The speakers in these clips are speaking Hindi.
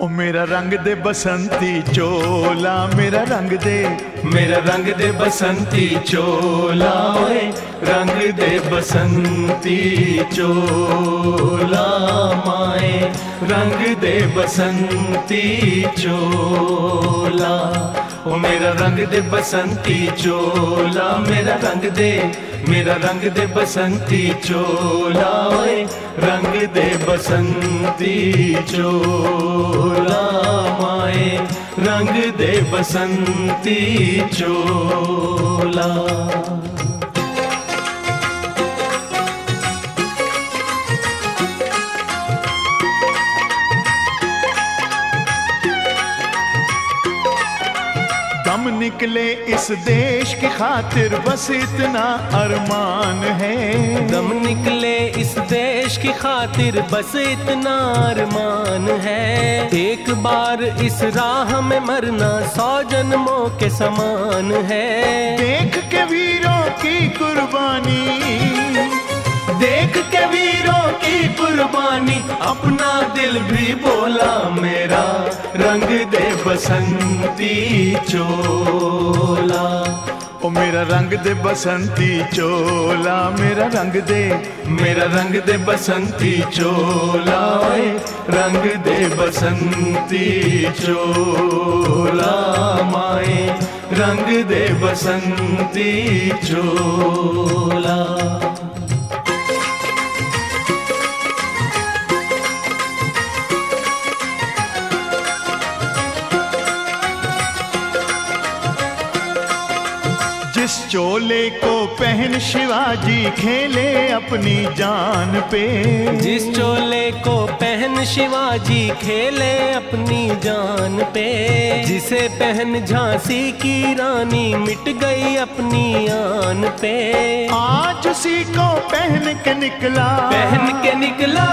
ਉਹ ਮੇਰਾ ਰੰਗ ਦੇ ਬਸੰਤੀ ਚੋਲਾ, ਮੇਰਾ ਰੰਗ ਦੇ, ਮੇਰਾ ਰੰਗ ਦੇ ਬਸੰਤੀ ਚੋਲਾ, ਓਏ, ਰੰਗ ਦੇ ਬਸੰਤੀ ਚੋਲਾ, ਮਾਏ, ਰੰਗ ਦੇ ਬਸੰਤੀ ਚੋਲਾ। ਉਹ ਮੇਰਾ ਰੰਗ ਦੇ ਬਸੰਤੀ ਚੋਲਾ, ਮੇਰਾ ਰੰਗ ਦੇ ਮੇਰਾ ਰੰਗ ਦੇ ਬਸੰਤੀ ਚੋਲਾ ਓਏ ਰੰਗ ਦੇ ਬਸੰਤੀ ਚੋਲਾ ਮਾਏ ਰੰਗ ਦੇ ਬਸੰਤੀ ਚੋਲਾ दम निकले इस देश की खातिर बस इतना अरमान है। दम निकले इस देश की खातिर बस इतना अरमान है। एक बार इस राह में मरना सौ जन्मों के समान है। देख के वीरों की कुर्बानी देख के वीरों की कुर्बानी अपना दिल भी बोला मेरा रंग दे ਬਸੰਤੀ ਚੋਲਾ। ਉਹ ਮੇਰਾ ਰੰਗ ਦੇ ਬਸੰਤੀ ਚੋਲਾ, ਮੇਰਾ ਰੰਗ ਦੇ, ਮੇਰਾ ਰੰਗ ਦੇ ਬਸੰਤੀ ਚੋਲਾ, ਓਏ, ਰੰਗ ਦੇ ਬਸੰਤੀ ਚੋਲਾ, ਮਾਏ, ਰੰਗ ਦੇ ਬਸੰਤੀ ਚੋਲਾ। जिस चोले को पहन शिवाजी खेले अपनी जान पे। जिस चोले को पहन शिवाजी खेले अपनी जान पे। जिसे पहन झांसी की रानी मिट गई अपनी आन पे। आज उसी को पहन के निकला। पहन के निकला।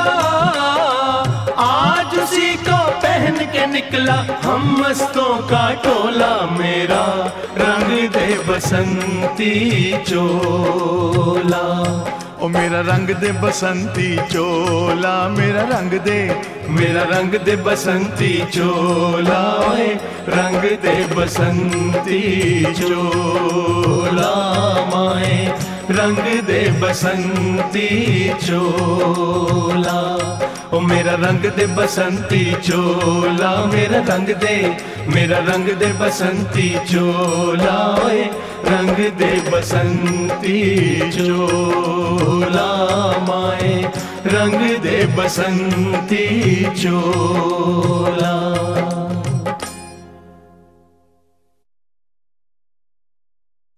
आज उसी को पहन के निकला, हम मस्तों का टोला मेरा। रंग दे बसंती चोला। ओ मेरा रंग दे बसंती चोला, मेरा रंग दे, मेरा रंग दे बसंती चोला। ओए, रंग दे बसंती चोला, माए, रंग दे बसंती चोला। ਉਹ ਮੇਰਾ ਰੰਗ ਦੇ ਬਸੰਤੀ ਚੋਲਾ, ਮੇਰਾ ਰੰਗ ਦੇ, ਮੇਰਾ ਰੰਗ ਦੇ ਬਸੰਤੀ ਚੋਲਾ, ਓਏ, ਰੰਗ ਦੇ ਬਸੰਤੀ ਚੋਲਾ, ਮਾਏ, ਰੰਗ ਦੇ ਬਸੰਤੀ ਚੋਲਾ।